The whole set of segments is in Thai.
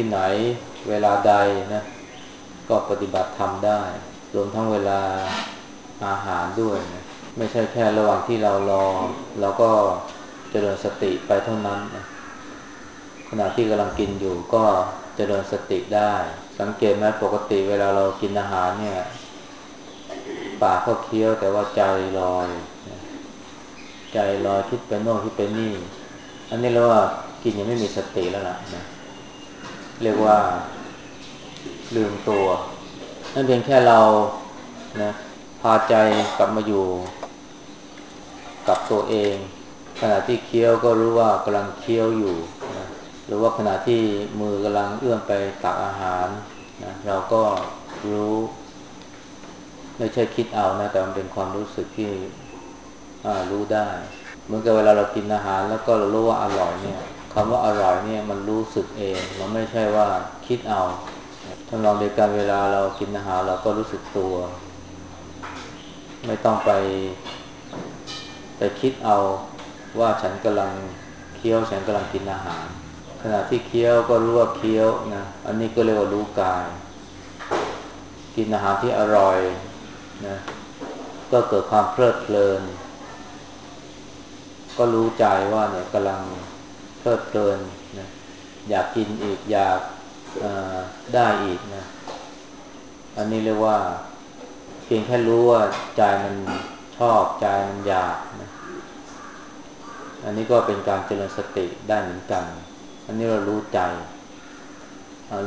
ที่ไหน เวลาใดนะก็ปฏิบัติธรรมได้ รวมทั้งเวลาอาหารด้วยนะไม่ใช่แค่ระหว่างที่เรารอเราก็เจริญสติไปเท่านั้นนะขณะที่กำลังกินอยู่ก็เจริญสติได้ สังเกตไหมปกติเวลาเรากินอาหารเนี่ยปากก็เคี้ยวแต่ว่าใจลอย ใจลอยคิดไปโน่นคิดไปนี่ อันนี้เรียกว่ากินยังไม่มีสติแล้วล่ะนะ เรียกว่า ลืมตัว นั่นเพียงแค่เรานะพาใจกลับมาอยู่ กับตัวเอง ขณะที่เคี้ยวก็รู้ว่ากำลังเคี้ยวอยู่นะหรือว่าขณะที่มือกำลังเอื้อมไปตักอาหารนะเราก็รู้ไม่ใช่คิดเอานะแต่มันเป็นความรู้สึกที่รู้ได้ เหมือนกับเวลาเรากินอาหารแล้วก็เรารู้ว่าอร่อยเนี่ย คำว่าอร่อยเนี่ยมันรู้สึกเองมันไม่ใช่ว่าคิดเอาถ้าลองในการเวลาเรากินอาหารเราก็รู้สึกตัว ไม่ต้องไป ไปคิดเอาว่าฉันกำลังเคี้ยวฉันกำลังกินอาหาร ขณะที่เคี้ยวก็รู้ว่าเคี้ยวนะอันนี้ก็เรียกว่ารู้กาย กินอาหารที่อร่อยนะก็เกิดความเพลิดเพลิน ก็รู้ใจว่าเนี่ยกำลัง เพลิดเพลินนะอยากกินอีกอยากได้อีกนะอันนี้เรียกว่า เพียงแค่รู้ว่าใจมันชอบใจมันอยากนะอันนี้ก็เป็นการเจริญสติได้เหมือนกัน อันนี้เรารู้ใจ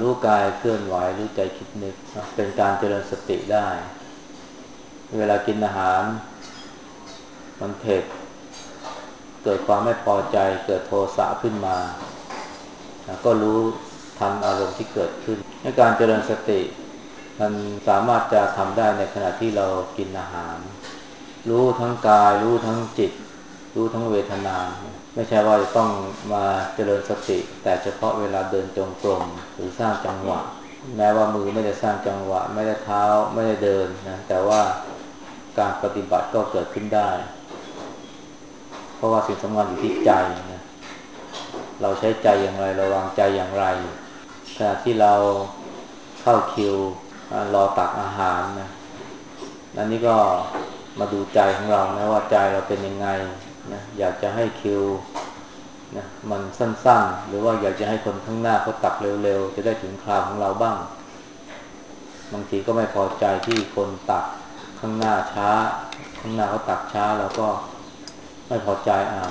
รู้กายเคลื่อนไหวรู้ใจคิดนึก เป็นการเจริญสติได้ เวลากินอาหาร มันเผ็ด เกิดความไม่พอใจ เกิดโทสะขึ้นมาก็รู้ทันอารมณ์ที่เกิดขึ้นในการเจริญสติ มันสามารถจะทำได้ในขณะที่เรากินอาหาร รู้ทั้งกาย รู้ทั้งจิต รู้ทั้งเวทนา ไม่ใช่ว่าจะต้องมาเจริญสติ แต่เฉพาะเวลาเดินจงกรมหรือสร้างจังหวะ แม้ว่ามือไม่ได้สร้างจังหวะ ไม่ได้เท้าไม่ได้เดินนะแต่ว่าการปฏิบัติก็เกิดขึ้นได้ ราะว่าสิ่งสำคัญอยู่ที่ใจนะเราใช้ใจอย่างไรเราวางใจอย่างไรขณะที่เราเข้าคิวรอตักอาหารนะนั่นนี่ก็มาดูใจของเรานะว่าใจเราเป็นยังไงนะอยากจะให้คิวนะมันสั้นๆ หรือว่าอยากจะให้คนข้างหน้าเขาตักเร็วๆ จะได้ถึงคราวของเราบ้าง บางทีก็ไม่พอใจที่คนตักข้างหน้าช้า ข้างหน้าเขาตักช้าเราก็ ไม่พอใจอ่า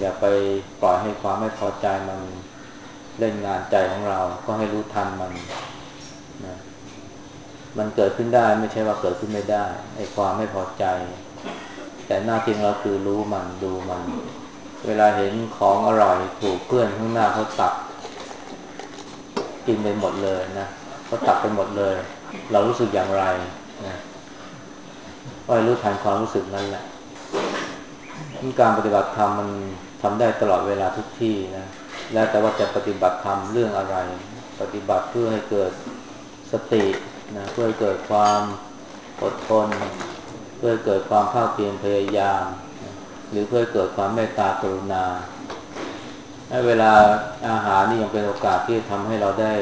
อย่าไปปล่อยให้ความไม่พอใจมันเล่นงานใจของเรา ก็ให้รู้ทันมันนะมันเกิดขึ้นได้ไม่ใช่ว่าเกิดขึ้นไม่ได้ไอ้ความไม่พอใจ แต่หน้าที่เราคือรู้มันดูมัน เวลาเห็นของอร่อยถูกเพื่อนข้างหน้าเขาตัก กินไปหมดเลยนะเขาตักไปหมดเลย เรารู้สึกอย่างไรนะก็รู้ทันความรู้สึกนั้นแหละ การปฏิบัติธรรมมันทำได้ตลอดเวลาทุกที่นะ แล้วแต่ว่าจะปฏิบัติธรรมเรื่องอะไร ปฏิบัติเพื่อให้เกิดสตินะ เพื่อให้เกิดความอดทน เพื่อเกิดความภาคเพียรพยายาม หรือเพื่อเกิดความเมตตากรุณาใ้เวลาอาหารนี่ยังเป็นโอกาสที่ทำให้เราได้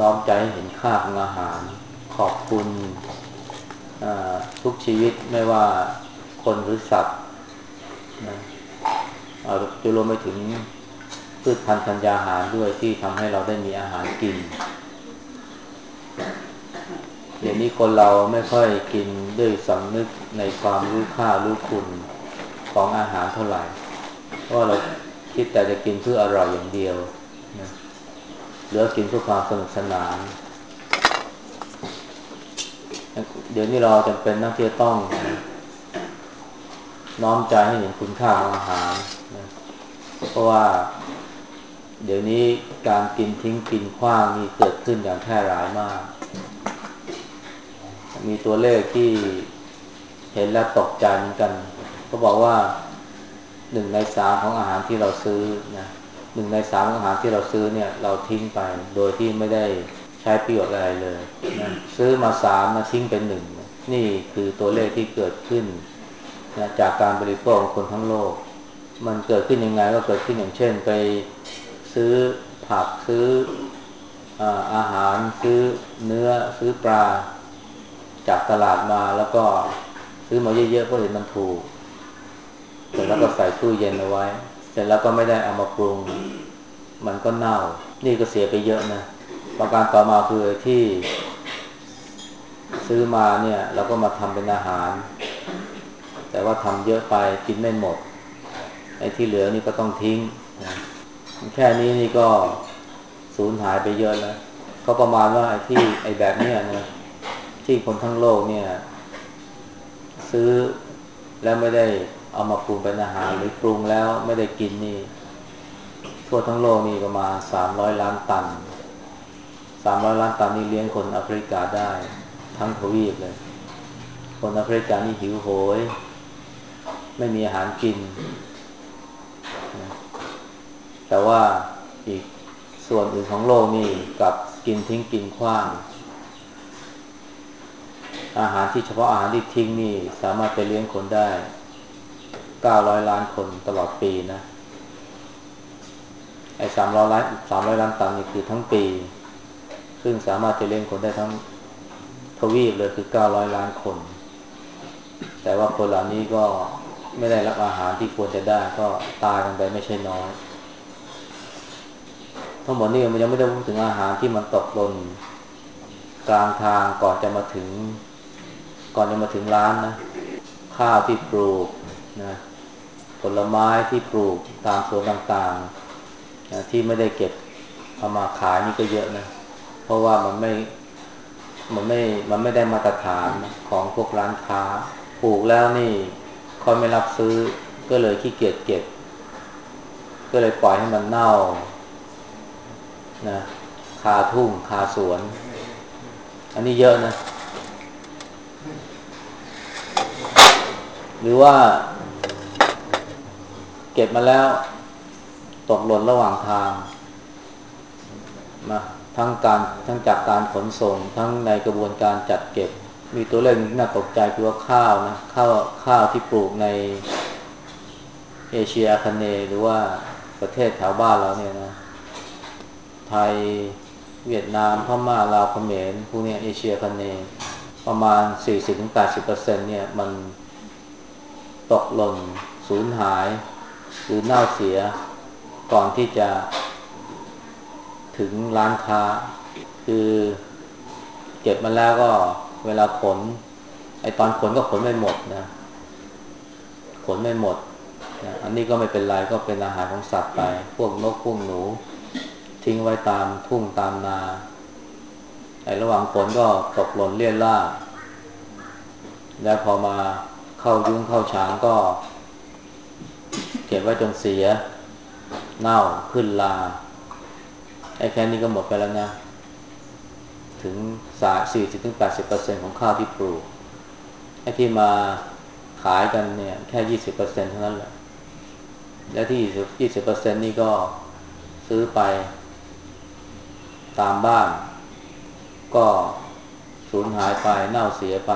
น้อมใจเห็นค่าของอาหาร ขอบคุณทุกชีวิตไม่ว่าคนหรือสัตว์ นะจะรวมไปถึงพืชพันธุ์ธัญญาหารด้วยที่ทำให้เราได้มีอาหารกิน เดี๋ยวนี้คนเราไม่ค่อยกินด้วยสำนึกในความรู้ค่ารู้คุณของอาหารเท่าไหร่ เพราะเราคิดแต่จะกินเพื่ออร่อยอย่างเดียวนะหลือกินเพื่อความสนุกสนาน เดี๋ยวนี้เราจำเป็นต้องที่จะต้อง น้อมใจให้เห็นคุณค่าของอาหารนะเพราะว่าเดี๋ยวนี้การกินทิ้งกินขว้างมีเกิดขึ้นอย่างแพร่หลายมาก มีตัวเลขที่เห็นแล้วตกใจเหมือนกันเขาบอกว่าหนึ่งในสามของอาหารที่เราซื้อนะหนึ่งในสามของอาหารที่เราซื้อเนี่ย เราทิ้งไปโดยที่ไม่ได้ใช้ประโยชน์อะไรเลยนะซื้อมาสามมาทิ้งเป็นหนึ่งนี่คือตัวเลขที่เกิดขึ้น นะจากการบริโภคของคนทั้งโลก มันเกิดขึ้นยังไงก็เกิดขึ้นอย่างเช่น ไปซื้อผักซื้ออาหารซื้อเนื้อซื้อปลา จากตลาดมาแล้วก็ซื้อมาเยอะๆเพราะเห็นมันถูกเสร็จแล้วก็ใส่ตู้เย็นเอาไว้ เสร็จแล้วก็ไม่ได้เอามาปรุง มันก็เน่า นี่ก็เสียไปเยอะนะประการต่อมาคือที่ซื้อมาเนี่ย เราก็มาทำเป็นอาหาร แต่ว่าทำเยอะไปกินไม่หมดไอ้ที่เหลือนี่ก็ต้องทิ้งนะแค่นี้นี่ก็สูญหายไปเยอะแล้วก็ประมาณว่าไอ้ที่ไอ้แบบเนี้ยนะที่คนทั้งโลกเนี่ย ซื้อแล้วไม่ได้เอามาปรุงเป็นอาหารหรือปรุงแล้วไม่ได้กินนี่ ทั่วทั้งโลกนี่ประมาณสามร้อยล้านตันสามร้อยล้านตันนี่เลี้ยงคนแอฟริกาได้ ทั้งทวีปเลย คนแอฟริกานี่หิวโหย ไม่มีอาหารกิน แต่ว่าอีกส่วนอื่นของโลกนี่กับกินทิ้งกินขว้าง อาหารที่เฉพาะอาหารที่ทิ้งนี่สามารถไปเลี้ยงคนได้เก้าร้อยล้านคนตลอดปีนะ ไอ้สามร้อยล้านสามร้อยล้านตันนี่คือทั้งปี ซึ่งสามารถจะเลี้ยงคนได้ทั้งทวีปเลยคือเก้าร้อยล้านคน แต่ว่าคนเหล่านี้ก็ ไม่ได้รับอาหารที่ควรจะได้ก็ตายกันไปไม่ใช่น้อย ทั้งหมดนี้มันยังไม่ได้พูดถึงอาหารที่มันตกหล่นกลางทางก่อนจะมาถึง ก่อนจะมาถึงร้านนะข้าวที่ปลูกนะผลไม้ที่ปลูกตามสวนต่างๆนะที่ไม่ได้เก็บเอามาขายนี่ก็เยอะนะเพราะว่ามันไม่มันไม่มันไม่ได้มาตรฐานของพวกร้านค้าปลูกแล้วนี่ คอยไม่รับซื้อก็เลยขี้เกียจเก็บ ก็เลยปล่อยให้มันเน่านะคาทุ่งคาสวน อันนี้เยอะนะ หรือว่า เก็บมาแล้ว ตกหล่นระหว่างทางนะทั้งการทั้งจากการขนส่ง ทั้งในกระบวนการจัดเก็บ มีตัวเลขที่น่าตกใจคือว่าข้าวนะข้าวข้าวที่ปลูกในเอเชียคเนหรือว่าประเทศแถวบ้านเราเนี่ยนะ ไทยเวียดนามพม่าลาวเขมรพวกนี้เอเชียคเนประมาณ 40-80%เนี่ยมันตกหล่นสูญหาย หรือเน่าเสียก่อนที่จะถึงร้านค้า คือเก็บมาแล้วก็ เวลาขน ไอตอนขนก็ขนไม่หมดนะ ขนไม่หมดนะอันนี้ก็ไม่เป็นไรก็เป็นอาหารของสัตว์ไป พวกนกพวกหนู ทิ้งไว้ตามทุ่งตามนา ไอระหว่างฝนก็ตกหล่นเลี่ยล่า แล้วพอมาเข้ายุ้งเข้าฉางก็ เก็บไว้จนเสีย เน่าขึ้นลา ไอ้แค่นี้ก็หมดไปแล้วนะ ถึงสาสี่สิบถึงแปดสิบเปอร์เซ็นของข้าวที่ปลูกไอ้ที่มาขายกันเนี่ยแค่ยี่สิบเปอร์เซ็นเท่านั้นแหละ แล้วที่ยี่สิบเปอร์เซ็นนี่ก็ซื้อไป ตามบ้าน ก็สูญหายไปเน่าเสียไป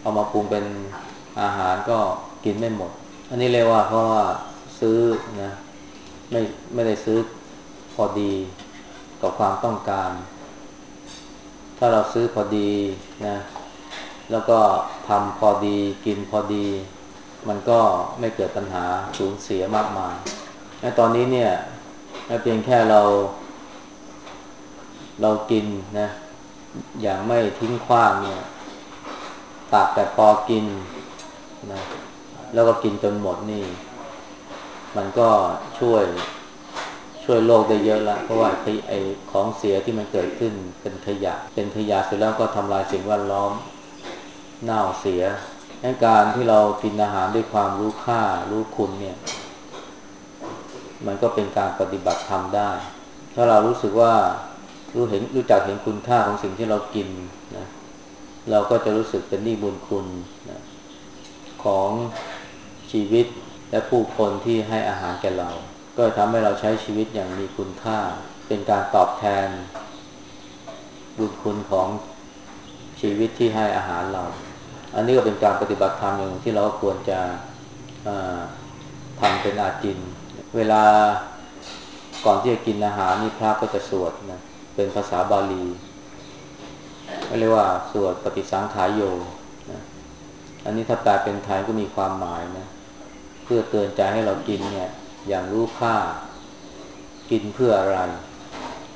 เอามาปรุงเป็นอาหารก็กินไม่หมด อันนี้เรียกว่าเพราะว่าซื้อนะไม่ไม่ได้ซื้อพอดีกับความต้องการ ถ้าเราซื้อพอดีนะ แล้วก็ทำพอดีกินพอดี มันก็ไม่เกิดปัญหาสูญเสียมากมายในตอนนี้เนี่ยเพียงแค่เรา เรากินนะ อย่างไม่ทิ้งขว้างเนี่ยตากแต่พอกินนะแล้วก็กินจนหมดนี่ มันก็ช่วย ช่วยโลกได้เยอะละเพราะว่าไอ้ของเสียที่มันเกิดขึ้นเป็นขยะ เป็นขยะเสร็จแล้วก็ทำลายสิ่งแวดล้อมเน่าเสียดังการที่เรากินอาหารด้วยความรู้ค่ารู้คุณเนี่ย มันก็เป็นการปฏิบัติธรรมได้ ถ้าเรารู้สึกว่ารู้เห็นรู้จักเห็นคุณค่าของสิ่งที่เรากินนะเราก็จะรู้สึกเป็นนิบุญคุณนะของชีวิตและผู้คนที่ให้อาหารแก่เรา ก็ทำให้เราใช้ชีวิตอย่างมีคุณค่า เป็นการตอบแทน บุญคุณของชีวิตที่ให้อาหารเรา อันนี้ก็เป็นการปฏิบัติธรรมอย่างที่เราควรจะทำเป็นอาจิน เวลาก่อนที่จะกินอาหารนี่พระก็จะสวดนะเป็นภาษาบาลีเรียกว่าสวดปฏิสังขายโยนะอันนี้ถ้าแปลเป็นไทยก็มีความหมายนะเพื่อเตือนใจให้เรากินเนี่ย อย่างรู้ค่า กินเพื่ออะไร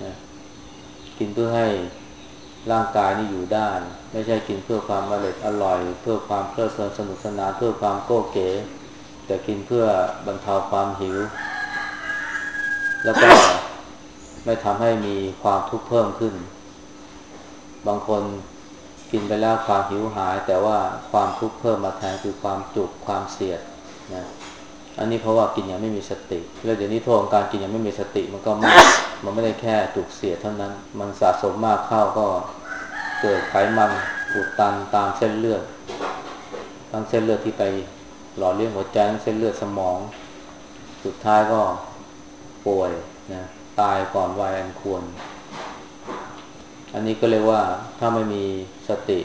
นะกินเพื่อให้ร่างกายนี่อยู่ได้ ไม่ใช่กินเพื่อความอร่อยอร่อย เพื่อความเพลิดเพลินสนุกสนานเพื่อความโก้เก๋แต่กินเพื่อบรรเทาความหิว แล้วก็ไม่ทำให้มีความทุกข์เพิ่มขึ้น บางคนกินไปแล้วความหิวหาย แต่ว่าความทุกข์เพิ่มมาแทนคือความจุกความเสียดนะ อันนี้เพราะว่ากินอย่างไม่มีสติ แล้วเดี๋ยวนี้โทษของการกินอย่างไม่มีสติมันก็มากมันไม่ได้แค่จุกเสียเท่านั้น มันสะสมมากเข้าก็เกิดไขมันอุดตันตามเส้นเลือดทั้งเส้นเลือดที่ไปหล่อเลี้ยงหัวใจทั้งเส้นเลือดสมอง สุดท้ายก็ป่วยนะตายก่อนวัยอันควร อันนี้ก็เรียกว่าถ้าไม่มีสติ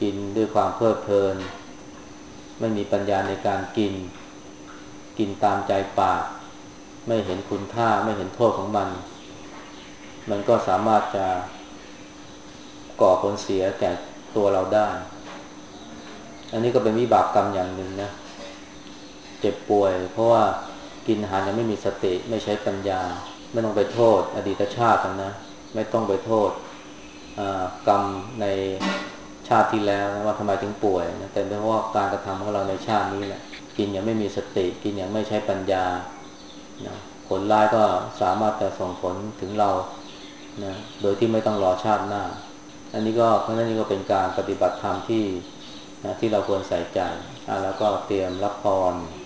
กินด้วยความเพลิดเพลิน ไม่มีปัญญาในการกิน กินตามใจปาก ไม่เห็นคุณค่าไม่เห็นโทษของมัน มันก็สามารถจะก่อผลเสียแก่ตัวเราได้ อันนี้ก็เป็นวิบากกรรมอย่างหนึ่งนะ เจ็บป่วย เพราะว่ากินอาหารยังไม่มีสติไม่ใช้ปัญญา ไม่ต้องไปโทษ อดีตชาตินะ ไม่ต้องไปโทษกรรมใน ชาติที่แล้วว่าทำไมถึงป่วยนะแต่เป็นเพราะว่าการกระทำของเราในชาตินี้แหละกินอย่างไม่มีสติ กินอย่างไม่ใช้ปัญญานะผลร้ายก็สามารถจะส่งผลถึงเรานะโดยที่ไม่ต้องรอชาติหน้า อันนี้ก็เพราะนั้นนี่ก็เป็นการปฏิบัติธรรมที่นะที่เราควรใส่ใจแล้วก็เตรียมรับพร